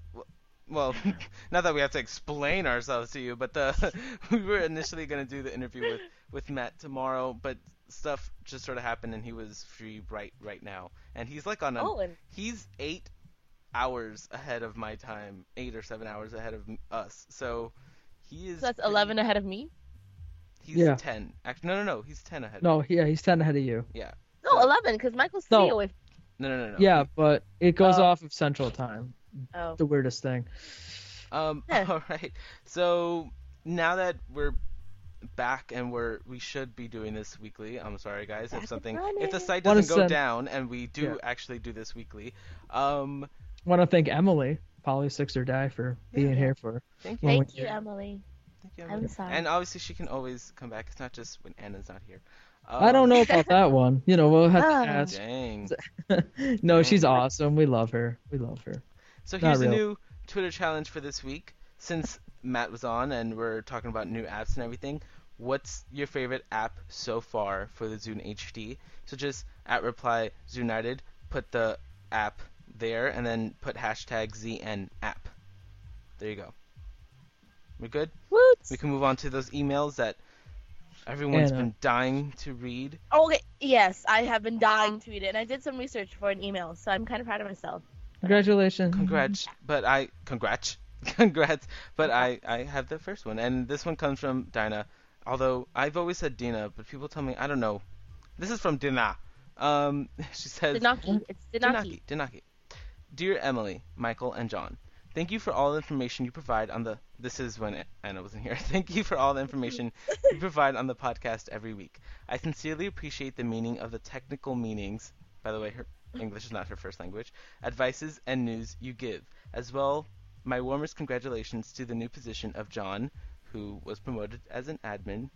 well, *laughs* not that we have to explain ourselves to you, but the *laughs* we were initially going to do the interview with with Matt tomorrow, but stuff just sort of happened and he was free right right now. And he's like on a Oh, and he's 8 hours ahead of my time, 8 or 7 hours ahead of us. So he is so that's pretty- 11 ahead of me. He's Yeah. 10. Act, no, no, no, he's 10 ahead. No, yeah, he's 10 ahead of you. Yeah. No, So- 11, because Michael's three No. away. No, no, no, no. Yeah, but it goes Oh. off of Central Time. Oh. The weirdest thing. Um, Yeah. *laughs* all right. So now that we're back and we're we should be doing this weekly. I'm sorry, guys, Back if something if the site doesn't go send- down and we do Yeah. actually do this weekly. Um, want to thank Emily, Poly Six or Die, for being Yeah. here for. thank you. Thank you, Emily. Thank you, I'm sorry. And obviously she can always come back. It's not just when Anna's not here. I don't Um, know about that one. You know, we'll have to *laughs* ask. Dang. *laughs* no, she's awesome. We love her. We love her. So here's a new Twitter challenge for this week. Since Matt was on and we're talking about new apps and everything, what's your favorite app so far for the Zune HD? So just at reply Zunited, put the app there, and then put hashtag ZN app. There you go. We're good. Woot. We can move on to those emails that everyone's Anna. been dying to read. Okay, yes, I have been dying to read it, and I did some research for an email, so I'm kind of proud of myself. Congratulations. Congrats, but I congrats, *laughs* congrats, but I I have the first one, and this one comes from Dinah. Although I've always said Dina, but people tell me I don't know. This is from Dina. Um, *laughs* she says Dinaki. It's Dinaki. Dinaki. Dinaki. Dear Emily, Michael, and John, thank you for all the information you provide on the. This is when Anna wasn't here. *laughs* Thank you for all the information you provide on the podcast every week. I sincerely appreciate the meaning of the technical meanings. By the way, her English is not her first language, advices and news you give. As well, my warmest congratulations to the new position of John, who was promoted as an admin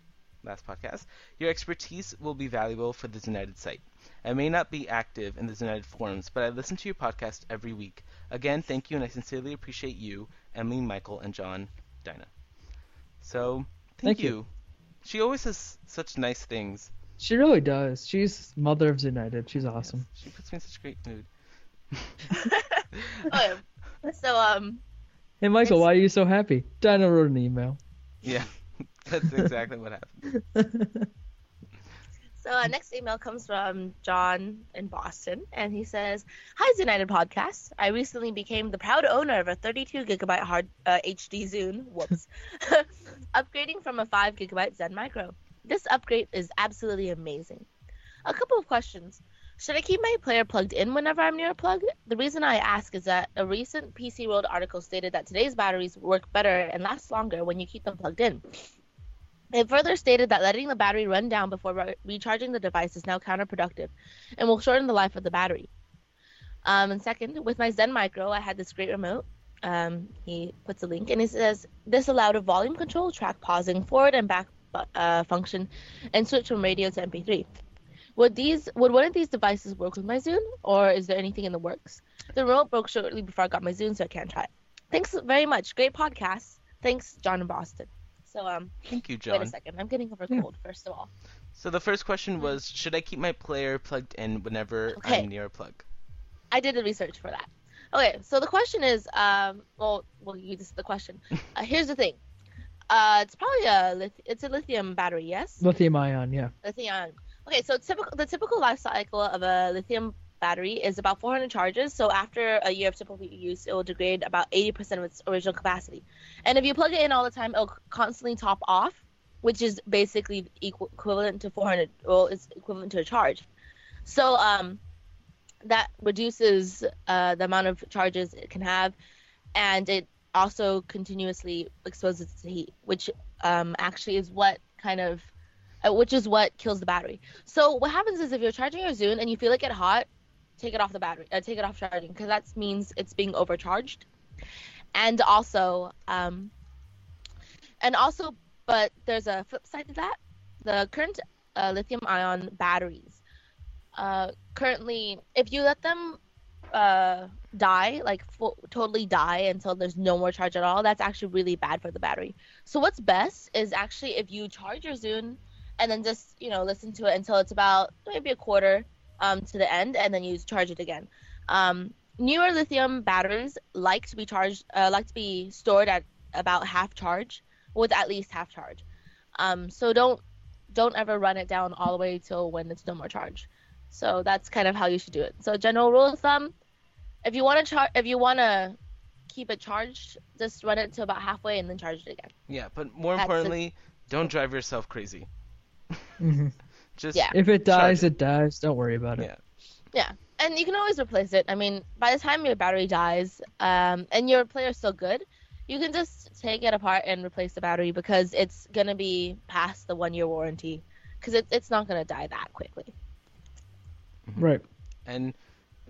last podcast. Your expertise will be valuable for the Zunited site. I may not be active in the Zunited forums, but I listen to your podcast every week. Again, thank you, and I sincerely appreciate you, Emily, Michael, and John, Dinah. So, thank, Thank you. you. She always says such nice things. She really does. She's mother of Zunited. She's awesome. She puts me in such a great mood. *laughs* okay. So um, Hey Michael, why are you so happy? Dinah wrote an email. Yeah, *laughs* that's exactly what happened. *laughs* So uh, next email comes from John in Boston, and he says, "Hi, Zunited Podcast. I recently became the proud owner of a 32 gigabyte hard uh, HD Zune. Whoops, upgrading from a 5 gigabyte Zen Micro. This upgrade is absolutely amazing. A couple of questions. Should I keep my player plugged in whenever I'm near a plug? The reason I ask is that a recent PC World article stated that today's batteries work better and last longer when you keep them plugged in. It further stated that letting the battery run down before re- recharging the device is now counterproductive and will shorten the life of the battery. Um, and second, with my Zen Micro, I had this great remote. Um, he puts a link and he says this allowed a volume control, track pausing, forward and back uh, function, and switch from radio to MP3. Would these would one of these devices work with my Zune, or is there anything in the works? The remote broke shortly before I got my Zune, so I can't try it. Thanks very much. Great podcast. Thanks, John in Boston. So um, Thank you, John. wait a second. I'm getting over Yeah. cold. First of all. So the first question was, should I keep my player plugged in whenever Okay. I'm near a plug? I did the research for that. Okay, so the question is, um, well, well, you this is the question. *laughs* Uh, here's the thing. Uh, it's probably a lith- it's a lithium battery, yes? Lithium ion, yeah. Lithium. ion. Okay, so typical the typical life cycle of a lithium battery is about 400 charges. So after a year of typical use, it will degrade about 80% of its original capacity. And if you plug it in all the time, it'll constantly top off, which is basically equal, equivalent to 400. Well, it's equivalent to a charge. So um, that reduces uh, the amount of charges it can have, and it also continuously exposes to heat, which um, actually is what kind of uh, which is what kills the battery. So what happens is if you're charging your Zune and you feel it get hot, take it off the battery, uh, take it off charging because that means it's being overcharged. And also, um, and also, but there's a flip side to that. The current uh, lithium-ion batteries, uh, currently, if you let them uh, die, like totally die until there's no more charge at all, that's actually really bad for the battery. So what's best is actually if you charge your Zune and then just you know listen to it until it's about maybe a quarter um, to the end, and then you charge it again. Um, newer lithium batteries like to be charged, uh, like to be stored at about half charge, with at least half charge. Um, so don't don't ever run it down all the way till when it's no more charge. So that's kind of how you should do it. So general rule of thumb, if you want to char- if you want to keep it charged, just run it to about halfway and then charge it again. Yeah, but more That's the- importantly, don't drive yourself crazy. hmm *laughs* Just Yeah. If it dies, it. it dies. Don't worry about it. Yeah. Yeah, and you can always replace it. I mean, by the time your battery dies, um, and your player's still good, you can just take it apart and replace the battery because it's gonna be past the one year warranty. Because it, it's not gonna die that quickly. Right. And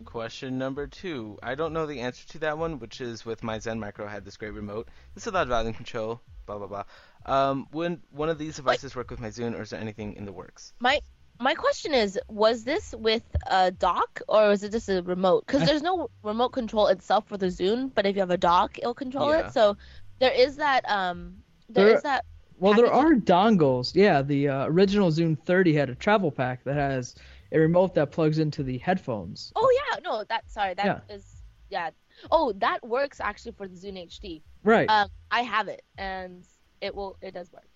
question number two. I don't know the answer to that one, which is with my Zen Micro I had this great remote. This allowed volume control, blah blah blah. Um, would one of these devices work with my Zune, or is there anything in the works? My my question is, was this with a dock or was it just a remote? Because there's no *laughs* remote control itself for the Zune, but if you have a dock, it'll control Yeah. it. So there is that um there There- is that Well, there are dongles. Yeah, the uh, original Zune 30 had a travel pack that has a remote that plugs into the headphones. Oh yeah, no, that sorry, that is yeah. Oh, that works actually for the Zune HD. Right. Um, I have it, and it will. It does work.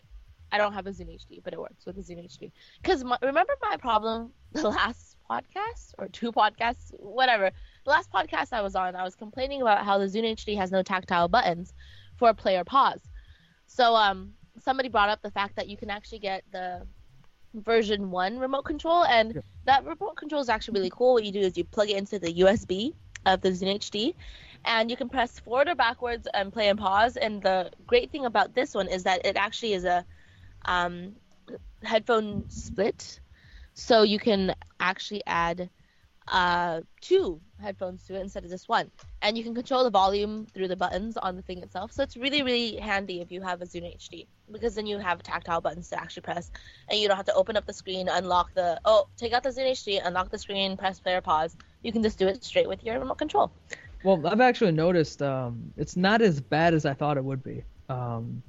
I don't have a Zune HD, but it works with the Zune HD. Because remember my problem *laughs* the last podcast or two podcasts, whatever. The last podcast I was on, I was complaining about how the Zune HD has no tactile buttons for a player pause. So um, somebody brought up the fact that you can actually get the version one remote control, and Yeah. that remote control is actually really cool. What you do is you plug it into the USB of the Zune HD, and you can press forward or backwards and play and pause. And the great thing about this one is that it actually is a um, headphone split, so you can actually add uh, two headphones to it instead of just one. And you can control the volume through the buttons on the thing itself. So it's really, really handy if you have a Zune HD because then you have tactile buttons to actually press and you don't have to open up the screen, unlock the, oh, take out the Zune HD, unlock the screen, press play or pause. You can just do it straight with your remote control. Well, I've actually noticed um, it's not as bad as I thought it would be. Um,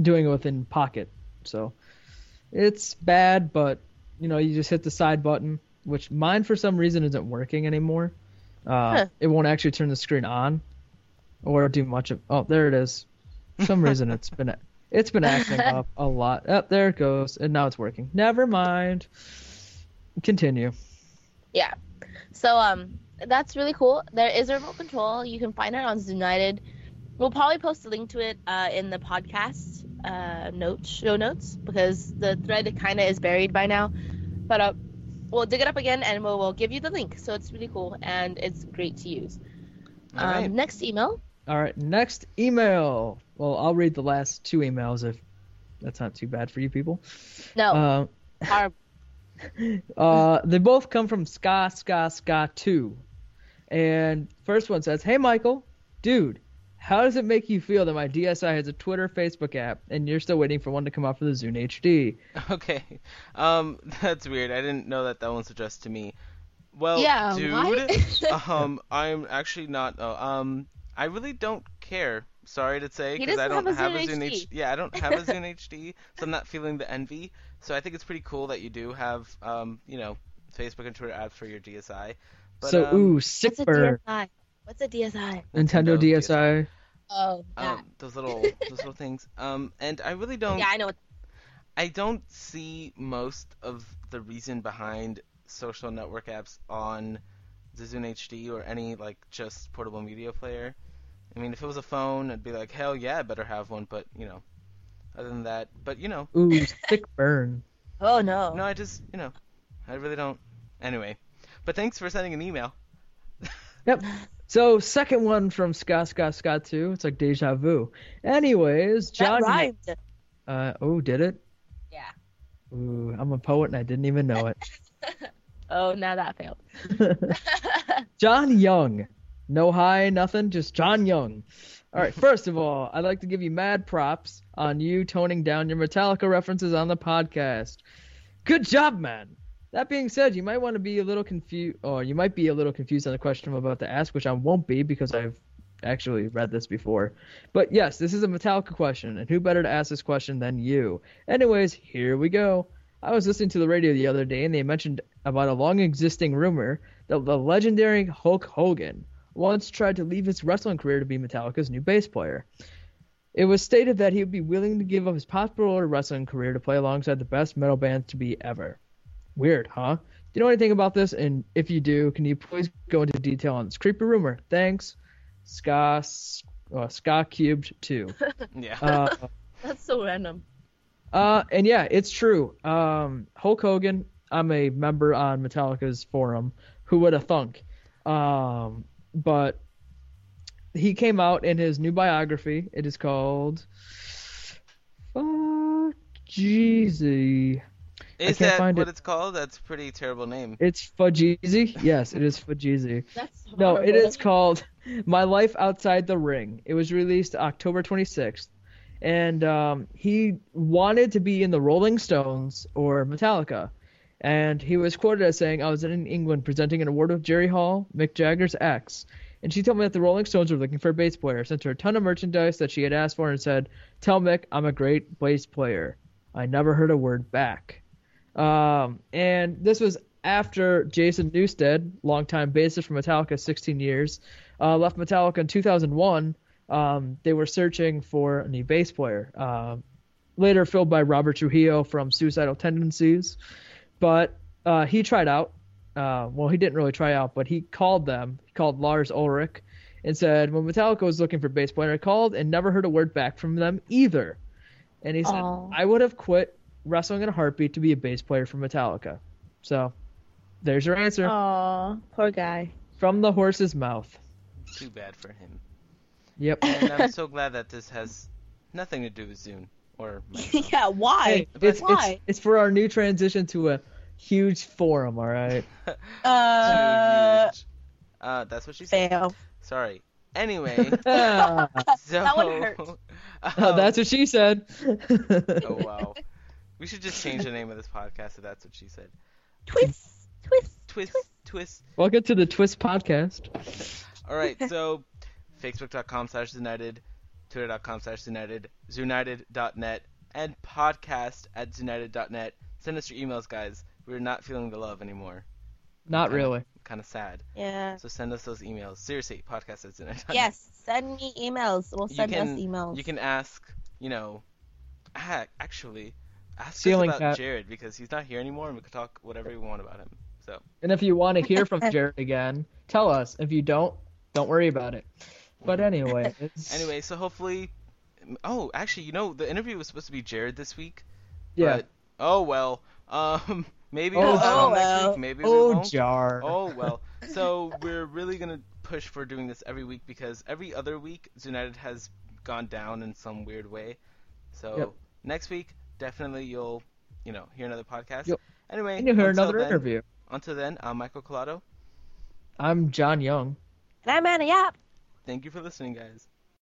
doing it within Pocket, so it's bad, but you know you just hit the side button, which mine for some reason isn't working anymore. Uh, Huh. It won't actually turn the screen on or do much of. Oh, there it is. For some reason it's been *laughs* it's been acting *laughs* up a lot. Up there it goes, and now it's working. Never mind. Continue. Yeah. So um that's really cool. There is a remote control. You can find it on Zunited. We'll probably post a link to it uh, in the podcast uh, notes, show notes, because the thread kind of is buried by now. But uh, we'll dig it up again and we'll, we'll give you the link. So it's really cool and it's great to use. All um, right. Next email. All right, next email. Well, I'll read the last two emails if that's not too bad for you people. No, Uh, horrible. *laughs* uh, they both come from Ska Ska Ska 2. And first one says, Hey Michael, dude, how does it make you feel that my DSi has a Twitter Facebook app and you're still waiting for one to come out for the Zune HD? *laughs* Okay. Um, *laughs* that's weird. I didn't know that that one's addressed to me. Well, Yeah, dude, *laughs* um, I'm actually not. Oh, um, I really don't care. Sorry to say, because I don't have a have a Zune Zune HD. HD. Yeah, I don't have a Zune HD, so I'm not feeling the envy. So I think it's pretty cool that you do have, um, you know, Facebook and Twitter apps for your DSi. But, so, um, ooh, sick What's a burn. DSi? What's a DSi? Nintendo Nintendo DSi. Oh, that. um, those little *laughs* those little things. Um, and I really don't. yeah, I know. I don't see most of the reason behind social network apps on the Zune HD or any like just portable media player. I mean, if it was a phone, I'd be like, hell yeah, I better have one. But you know, other than that, but you know, Ooh, *laughs* sick burn. oh no. no, I just you know, I really don't. Anyway, but thanks for sending an email. Yep. *laughs* So second one from Scott Scott Scott 2. It's like deja vu. Anyways, that John. rhymed. Uh, oh, did it? Yeah. Ooh, I'm a poet and I didn't even know it. *laughs* Oh, now that failed. *laughs* John Young. No hi, nothing, just John Young. All right, first of all, I'd like to give you mad props on you toning down your Metallica references on the podcast. Good job, man. That being said, you might want to be a little confused, or oh, you might be a little confused on the question I'm about to ask, which I won't be because I've actually read this before. But yes, this is a Metallica question, and who better to ask this question than you? Anyways, here we go. I was listening to the radio the other day, and they mentioned about a long existing rumor that the legendary Hulk Hogan once tried to leave his wrestling career to be Metallica's new bass player. It was stated that he would be willing to give up his popular wrestling career to play alongside the best metal band to be ever. Weird, huh? Do you know anything about this? And if you do, can you please go into detail on this creepy rumor? Thanks, Ska, uh, Ska Cubed 2. *laughs* Yeah. Uh, *laughs* That's so random. uh, and yeah, it's true. Um, Hulk Hogan, I'm a member on Metallica's forum. Who would have thunk? Um, but he came out in his new biography. It is called Fuck Jeezy. Is that what it. it's called? That's a pretty terrible name. It's Fudgeezy. Yes, it is Fudgeezy. *laughs* That's No, it is called My Life Outside the Ring. It was released October 26th. And um, he wanted to be in the Rolling Stones or Metallica. And he was quoted as saying, I was in England presenting an award with Jerry Hall, Mick Jagger's ex. And she told me that the Rolling Stones were looking for a bass player. Sent her a ton of merchandise that she had asked for and said, Tell Mick I'm a great bass player. I never heard a word back. Um, and this was after Jason Newsted, longtime bassist for Metallica, 16 years, uh, left Metallica in 2001. Um, they were searching for a new bass player. Um, later filled by Robert Trujillo from Suicidal Tendencies, but uh, he tried out. Uh, well, he didn't really try out, but he called them. He called Lars Ulrich and said when Metallica was looking for bass player, I called and never heard a word back from them either. And he said Aw. I would have quit wrestling in a heartbeat to be a bass player for Metallica. So there's your answer Aw, poor guy. from the horse's mouth. Too bad for him. Yep. And I'm so *laughs* glad that this has nothing to do with Zune or *laughs* yeah, why? Hey, it's, it's Why? it's for our new transition to a huge forum. All right. *laughs* Uh, huge. Uh, that's what she said. fail. Sorry. Anyway, so That one hurt. um, that's what she said. Oh wow. We should just change the name of this podcast if that's what she said. Twist, twist. Twist, twist. Welcome to the Twist Podcast. *laughs* All right, so facebook.com slash Zunited, twitter.com slash Zunited, Zunited.net, and podcast at Zunited.net. Send us your emails, guys. We're not feeling the love anymore. Not Okay. really. Kind of sad. Yeah. So send us those emails. Seriously, podcast at Zunited. Yes, send me emails. We'll send can, us emails. You can ask, you know, ah, actually, ask us Ceiling about cat. Jared because he's not here anymore and we can talk whatever we want about him. So, And if you want to hear from *laughs* Jared again, tell us. If you don't, don't worry about it. But anyway, it's, *laughs* anyway, so hopefully. Oh, actually, you know, the interview was supposed to be Jared this week. yeah. But, oh well. Um, *laughs* maybe Oh, we'll have oh, next well. week. Maybe we Oh, won't. jar. Oh well. So we're really gonna push for doing this every week because every other week Zunited has gone down in some weird way. So Yep. next week definitely you'll you know hear another podcast. Yep. Anyway, And you'll hear until another then, interview. Until then, I'm Michael Collado. I'm John Young. and I'm Anna Yap. Thank you for listening, guys.